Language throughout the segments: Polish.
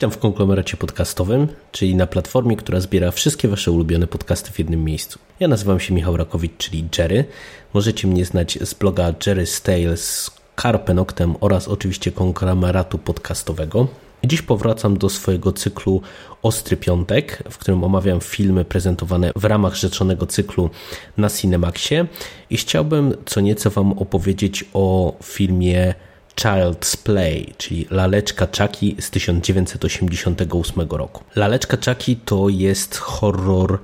Witam w konglomeracie podcastowym, czyli na platformie, która zbiera wszystkie Wasze ulubione podcasty w jednym miejscu. Ja nazywam się Michał Rakowicz, czyli Jerry. Możecie mnie znać z bloga Jerry Stales, Carpe Noctem oraz oczywiście konglomeratu podcastowego. Dziś powracam do swojego cyklu Ostry Piątek, w którym omawiam filmy prezentowane w ramach rzeczonego cyklu na Cinemaxie i chciałbym co nieco Wam opowiedzieć o filmie Child's Play, czyli Laleczka Chucky z 1988 roku. Laleczka Chucky to jest horror,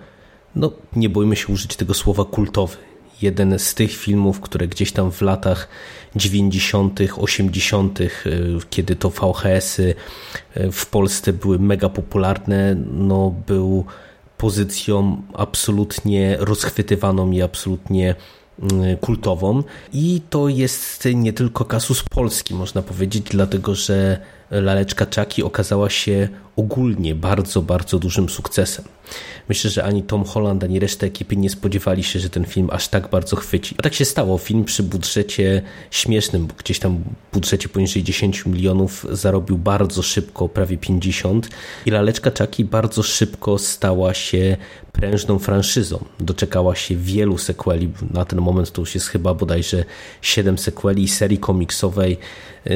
no nie bójmy się użyć tego słowa kultowy. Jeden z tych filmów, które gdzieś tam w latach 90., 80., kiedy to VHS-y w Polsce były mega popularne, no był pozycją absolutnie rozchwytywaną i absolutnie kultową. I to jest nie tylko kasus polski, można powiedzieć, dlatego że laleczka Chucky okazała się ogólnie bardzo, bardzo dużym sukcesem. Myślę, że ani Tom Holland, ani reszta ekipy nie spodziewali się, że ten film aż tak bardzo chwyci. A tak się stało. Film przy budżecie śmiesznym, gdzieś tam budżecie poniżej 10 milionów zarobił bardzo szybko, prawie 50 i laleczka Chucky bardzo szybko stała się prężną franszyzą. Doczekała się wielu sequeli. Na ten moment to już jest chyba bodajże 7 sequeli serii komiksowej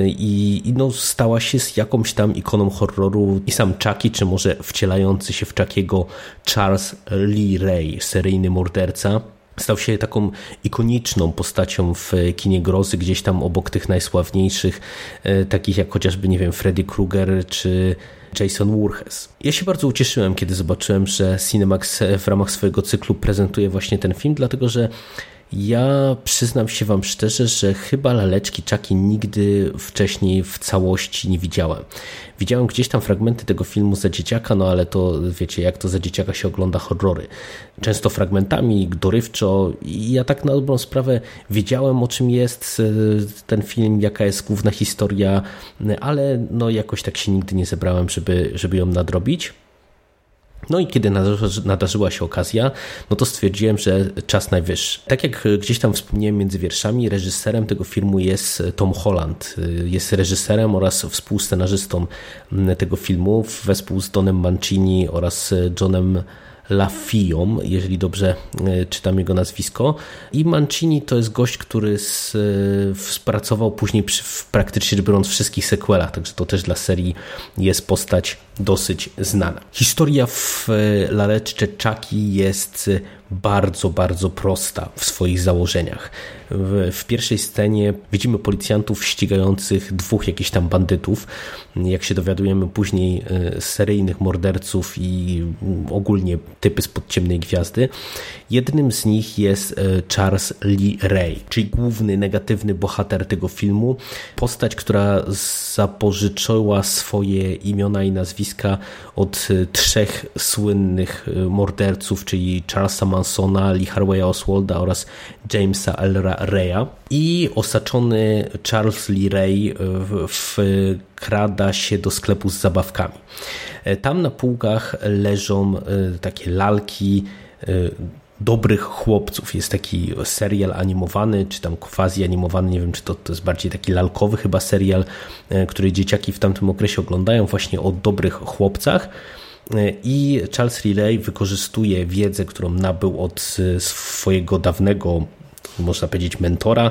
i, i no, stała się z jakąś tam ikoną horroru i sam Chucky, czy może wcielający się w Chuckiego Charles Lee Ray, seryjny morderca, stał się taką ikoniczną postacią w kinie grozy, gdzieś tam obok tych najsławniejszych, takich jak chociażby, nie wiem, Freddy Krueger czy Jason Voorhees. Ja się bardzo ucieszyłem, kiedy zobaczyłem, że Cinemax w ramach swojego cyklu prezentuje właśnie ten film, dlatego że ja przyznam się Wam szczerze, że chyba laleczki Czaki nigdy wcześniej w całości nie widziałem. Widziałem gdzieś tam fragmenty tego filmu za dzieciaka, no ale to wiecie, jak to za dzieciaka się ogląda horrory. Często fragmentami, dorywczo i ja tak na dobrą sprawę wiedziałem o czym jest e, ten film, jaka jest główna historia, ale no jakoś tak się nigdy nie zebrałem, żeby, żeby ją nadrobić. No i kiedy nadarzyła się okazja, no to stwierdziłem, że czas najwyższy. Tak jak gdzieś tam wspomniałem między wierszami, reżyserem tego filmu jest Tom Holland. Jest reżyserem oraz współscenarzystą tego filmu wespół z Donem Mancini oraz Johnem Lafią, jeżeli dobrze e, czytam jego nazwisko. I Mancini to jest gość, który współpracował później przy, praktycznie rzecz biorąc wszystkich sequelach, także to też dla serii jest postać dosyć znana. Historia w e, Laleczce Chucky jest bardzo, bardzo prosta w swoich założeniach. W, w, pierwszej scenie widzimy policjantów ścigających dwóch jakichś tam bandytów. Jak się dowiadujemy później, e, seryjnych morderców i ogólnie typy spod ciemnej gwiazdy. Jednym z nich jest e, Charles Lee Ray, czyli główny negatywny bohater tego filmu. Postać, która zapożyczyła swoje imiona i nazwiska od e, trzech słynnych morderców, czyli Charlesa Mansona, Lee Harveya Oswalda oraz Jamesa L. Raya. I osaczony Charles Lee Ray wkrada się do sklepu z zabawkami. Tam na półkach leżą e, takie lalki e, dobrych chłopców. Jest taki serial animowany, czy tam quasi animowany, nie wiem czy to, to jest bardziej taki lalkowy chyba serial, e, który dzieciaki w tamtym okresie oglądają właśnie o dobrych chłopcach. I Charles Riley wykorzystuje wiedzę, którą nabył od swojego dawnego można powiedzieć mentora,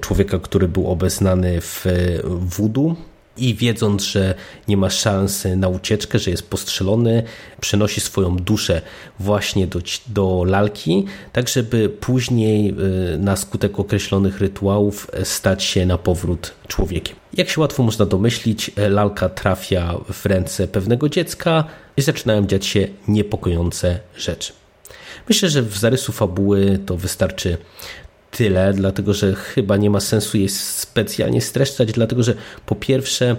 człowieka, który był obeznany w voodoo i wiedząc, że nie ma szansy na ucieczkę, że jest postrzelony, przenosi swoją duszę właśnie do, do lalki, tak żeby później y, na skutek określonych rytuałów stać się na powrót człowiekiem. Jak się łatwo można domyślić, lalka trafia w ręce pewnego dziecka i zaczynają dziać się niepokojące rzeczy. Myślę, że w zarysu fabuły to wystarczy tyle, dlatego że chyba nie ma sensu jej specjalnie streszczać, dlatego że po pierwsze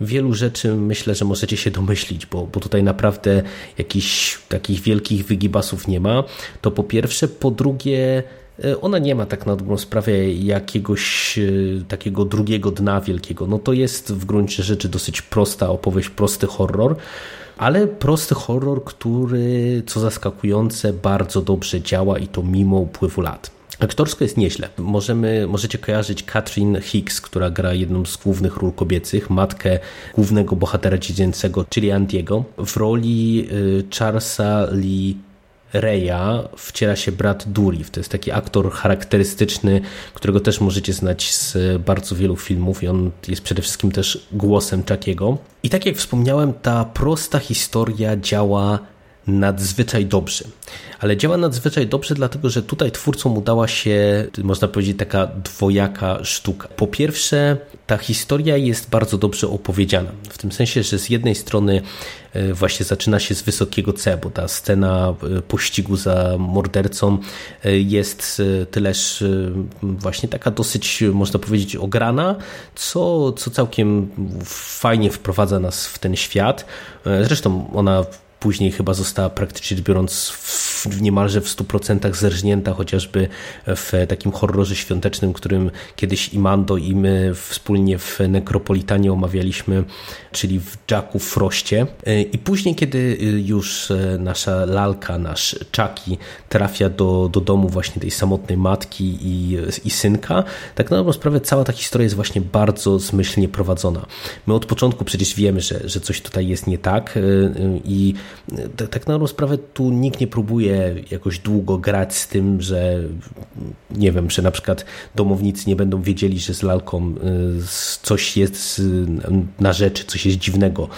wielu rzeczy myślę, że możecie się domyślić, bo, bo tutaj naprawdę jakichś takich wielkich wygibasów nie ma. To po pierwsze, po drugie e, ona nie ma tak na dobrą sprawę jakiegoś e, takiego drugiego dna wielkiego. No to jest w gruncie rzeczy dosyć prosta opowieść, prosty horror, ale prosty horror, który co zaskakujące bardzo dobrze działa i to mimo upływu lat. Aktorsko jest nieźle. Możemy, możecie kojarzyć Katrin Hicks, która gra jedną z głównych ról kobiecych, matkę głównego bohatera dziecięcego, czyli Andiego. W roli y, Charlesa Lee Reya wciela się brat Durif. To jest taki aktor charakterystyczny, którego też możecie znać z bardzo wielu filmów i on jest przede wszystkim też głosem Chuckiego. I tak jak wspomniałem, ta prosta historia działa nadzwyczaj dobrze. Ale działa nadzwyczaj dobrze, dlatego że tutaj twórcom udała się, można powiedzieć, taka dwojaka sztuka. Po pierwsze, ta historia jest bardzo dobrze opowiedziana. W tym sensie, że z jednej strony e, właśnie zaczyna się z wysokiego C, bo ta scena e, pościgu za mordercą e, jest tyleż właśnie taka dosyć, można powiedzieć, ograna, co, co całkiem fajnie wprowadza nas w ten świat. Zresztą ona później chyba została praktycznie biorąc w, niemalże w 100% zerżnięta chociażby w takim horrorze świątecznym, którym kiedyś i Mando i my wspólnie w Nekropolitanie omawialiśmy, czyli w Jacku Froście. I później, kiedy już nasza lalka, nasz Chucky trafia do, do domu właśnie tej samotnej matki i, i synka, tak na dobrą sprawę cała ta historia jest właśnie bardzo zmyślnie prowadzona. My od początku przecież wiemy, że, że coś tutaj jest nie tak i tak na dobrą sprawę tu nikt nie próbuje jakoś długo grać z tym, że nie wiem, że na przykład domownicy nie będą wiedzieli, że z lalką y, coś jest na rzeczy, coś jest dziwnego.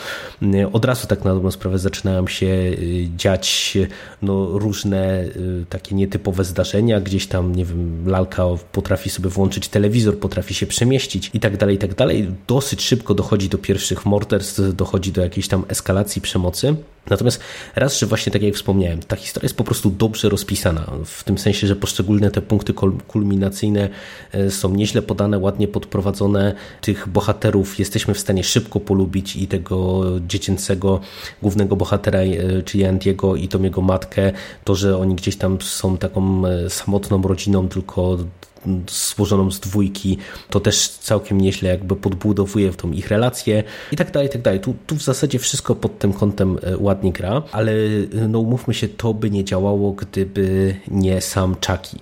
Od razu tak na dobrą sprawę zaczynają się y, dziać no, różne y, takie nietypowe zdarzenia, gdzieś tam, nie wiem, lalka potrafi sobie włączyć telewizor, potrafi się przemieścić i tak dalej, i tak dalej. Dosyć szybko dochodzi do pierwszych morderstw, dochodzi do jakiejś tam eskalacji przemocy. Natomiast raz, że właśnie tak jak wspomniałem, ta historia jest po prostu dobrze rozpisana, w tym sensie, że poszczególne te punkty kulminacyjne e, są nieźle podane, ładnie podprowadzone. Tych bohaterów jesteśmy w stanie szybko polubić i tego dziecięcego głównego bohatera, e, czyli Andiego i tą jego matkę, to, że oni gdzieś tam są taką e, samotną rodziną, tylko złożoną z dwójki, to też całkiem nieźle jakby podbudowuje tą ich relację i tak dalej, i tak dalej. Tu, tu w zasadzie wszystko pod tym kątem e, ładnie gra, ale no umówmy się, to by nie działało, gdyby nie sam Chucky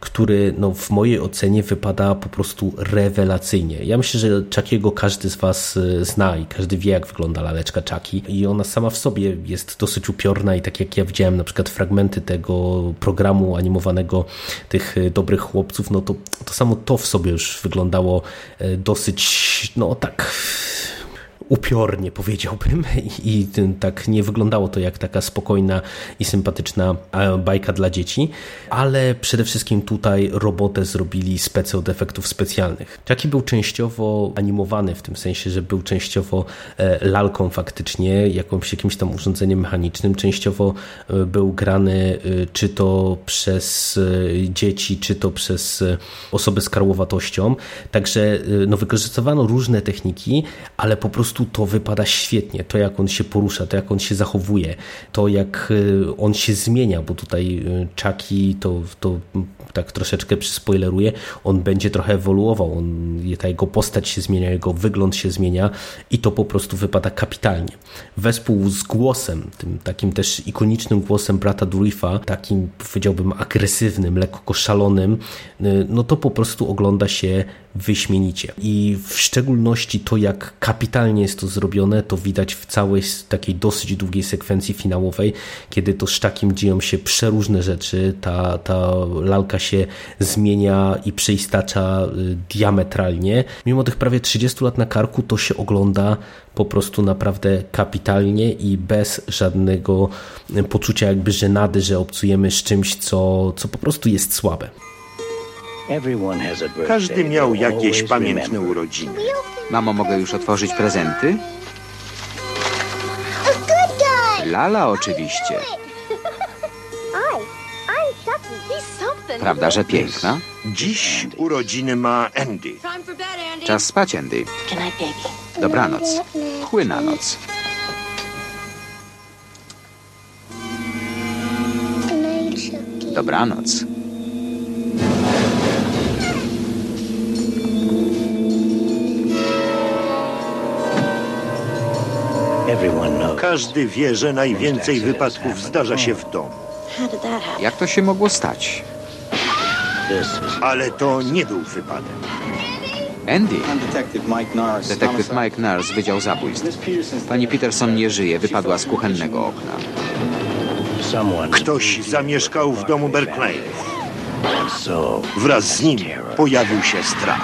który no, w mojej ocenie wypada po prostu rewelacyjnie. Ja myślę, że Chuckiego każdy z Was e, zna i każdy wie, jak wygląda laleczka Chucky i ona sama w sobie jest dosyć upiorna i tak jak ja widziałem na przykład fragmenty tego programu animowanego tych e, dobrych chłopców, no to, to samo to w sobie już wyglądało e, dosyć, no tak upiornie powiedziałbym. I tak nie wyglądało to jak taka spokojna i sympatyczna bajka dla dzieci, ale przede wszystkim tutaj robotę zrobili specy od efektów specjalnych. Jackie był częściowo animowany w tym sensie, że był częściowo e, lalką faktycznie, jakimś, jakimś tam urządzeniem mechanicznym, częściowo e, był grany e, czy to przez dzieci, czy to przez osoby z karłowatością, także no, wykorzystywano różne techniki, ale po prostu prostu to wypada świetnie. To, jak on się porusza, to, jak on się zachowuje, to, jak y, on się zmienia, bo tutaj y, Chucky to, to tak troszeczkę przyspoileruję, on będzie trochę ewoluował, on, ta jego postać się zmienia, jego wygląd się zmienia i to po prostu wypada kapitalnie. Wespół z głosem, tym takim też ikonicznym głosem brata Durifa, takim powiedziałbym agresywnym, lekko szalonym, y, no to po prostu ogląda się wyśmienicie. I w szczególności to, jak kapitalnie jest to zrobione, to widać w całej takiej dosyć długiej sekwencji finałowej, kiedy to z Czakiem dzieją się przeróżne rzeczy. Ta, ta lalka się zmienia i przeistacza y, diametralnie. Mimo tych prawie 30 lat na karku, to się ogląda po prostu naprawdę kapitalnie i bez żadnego poczucia jakby żenady, że obcujemy z czymś, co, co po prostu jest słabe. Każdy miał jakieś pamiętne urodziny. Mamo, mogę już otworzyć prezenty? Lala oczywiście. Prawda, że piękna? Dziś urodziny ma Andy. Czas spać, Andy. Dobranoc. Chły na noc. Dobranoc. Każdy wie, że najwięcej wypadków zdarza się w domu. Jak to się mogło stać? Ale to nie był wypadek. Andy. Detektyw Mike Nars, Wydział Zabójstw. Pani Peterson nie żyje, wypadła z kuchennego okna. Ktoś zamieszkał w domu Berkeley. Wraz z nim pojawił się strach.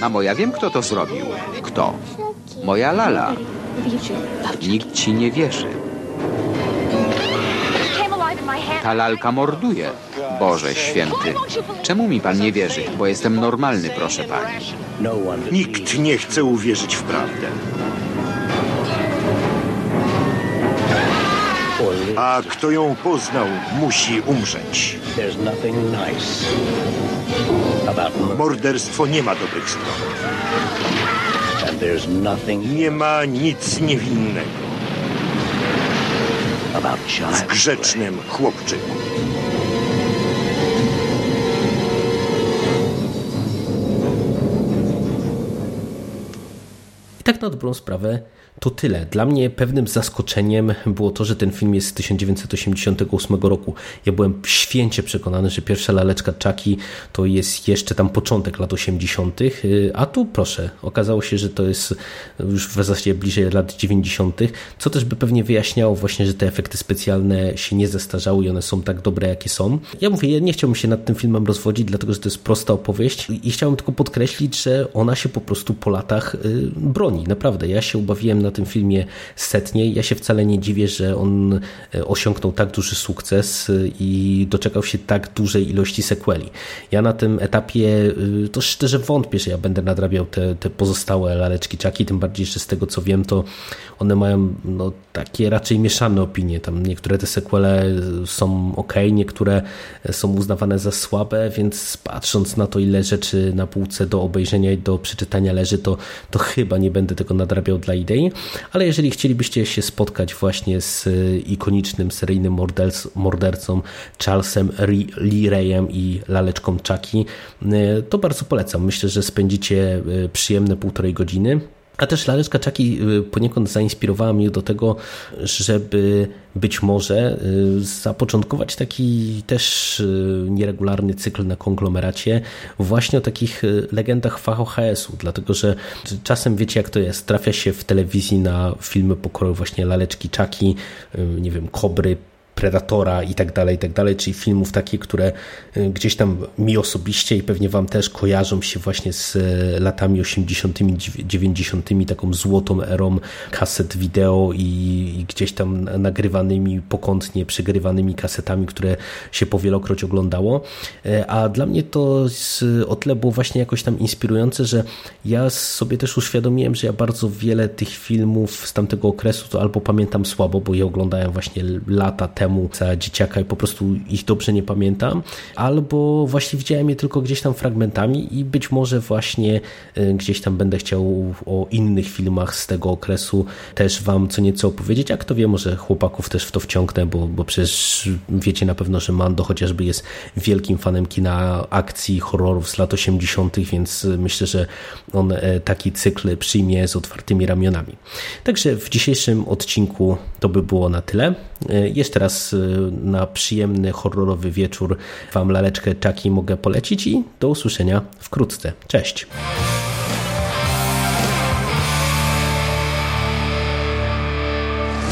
Mamo, ja wiem, kto to zrobił. Kto? Moja Lala. Nikt ci nie wierzy. Ta lalka morduje. Boże święty. Czemu mi pan nie wierzy? Bo jestem normalny, proszę pani. Nikt nie chce uwierzyć w prawdę. A kto ją poznał, musi umrzeć. Morderstwo nie ma dobrych stron. Nie ma nic niewinnego w grzecznym chłopczyku. I tak na dobrą sprawę to tyle. Dla mnie pewnym zaskoczeniem było to, że ten film jest z 1988 roku. Ja byłem święcie przekonany, że pierwsza laleczka Chucky to jest jeszcze tam początek lat 80., y, a tu proszę, okazało się, że to jest już w zasadzie bliżej lat 90., co też by pewnie wyjaśniało właśnie, że te efekty specjalne się nie zestarzały i one są tak dobre, jakie są. Ja mówię, ja nie chciałbym się nad tym filmem rozwodzić, dlatego że to jest prosta opowieść i chciałbym tylko podkreślić, że ona się po prostu po latach y, broni. Naprawdę, ja się ubawiłem na tym filmie setnie. Ja się wcale nie dziwię, że on e, osiągnął tak duży sukces e, i doczekał się tak dużej ilości sequeli. Ja na tym etapie e, to szczerze wątpię, że ja będę nadrabiał te, te pozostałe laleczki czaki, tym bardziej, że z tego co wiem, to one mają no, takie raczej mieszane opinie. Tam niektóre te sequele są ok, niektóre są uznawane za słabe, więc patrząc na to, ile rzeczy na półce do obejrzenia i do przeczytania leży, to, to chyba nie będę tego nadrabiał dla idei ale jeżeli chcielibyście się spotkać właśnie z e, ikonicznym seryjnym mordercą Charlesem Lee Rayem i laleczką Chucky, e, to bardzo polecam. Myślę, że spędzicie e, przyjemne półtorej godziny. A też laleczka Czaki y, poniekąd zainspirowała mnie do tego, żeby być może y, zapoczątkować taki też y, nieregularny cykl na konglomeracie właśnie o takich legendach VHS-u, dlatego że czasem wiecie jak to jest, trafia się w telewizji na filmy pokroju właśnie laleczki Czaki, nie wiem, Kobry, Predatora i tak dalej, i tak dalej, czyli filmów takich, które y, gdzieś tam mi osobiście i pewnie wam też kojarzą się właśnie z y, latami 80., 90., taką złotą erą kaset wideo i, gdzieś tam nagrywanymi pokątnie, przegrywanymi kasetami, które się powielokroć oglądało. Y, a dla mnie to o tyle było właśnie jakoś tam inspirujące, że ja sobie też uświadomiłem, że ja bardzo wiele tych filmów z tamtego okresu to albo pamiętam słabo, bo je oglądałem właśnie lata temu, temu za dzieciaka i po prostu ich dobrze nie pamiętam, albo właśnie widziałem je tylko gdzieś tam fragmentami i być może właśnie y, gdzieś tam będę chciał o innych filmach z tego okresu też wam co nieco opowiedzieć, a kto wie, może chłopaków też w to wciągnę, bo, bo przecież wiecie na pewno, że Mando chociażby jest wielkim fanem kina akcji, horrorów z lat 80., więc myślę, że on e, taki cykl przyjmie z otwartymi ramionami. Także w dzisiejszym odcinku to by było na tyle. E, jeszcze raz teraz y, na przyjemny, horrorowy wieczór Wam laleczkę Chucky mogę polecić i do usłyszenia wkrótce. Cześć!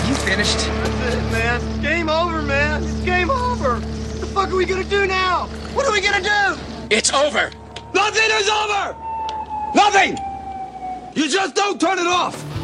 You finished? That's it, man. It's game over, man. It's game over. What the fuck are we gonna do now? What are we gonna do? It's over! Nothing is over! Nothing! You just don't turn it off!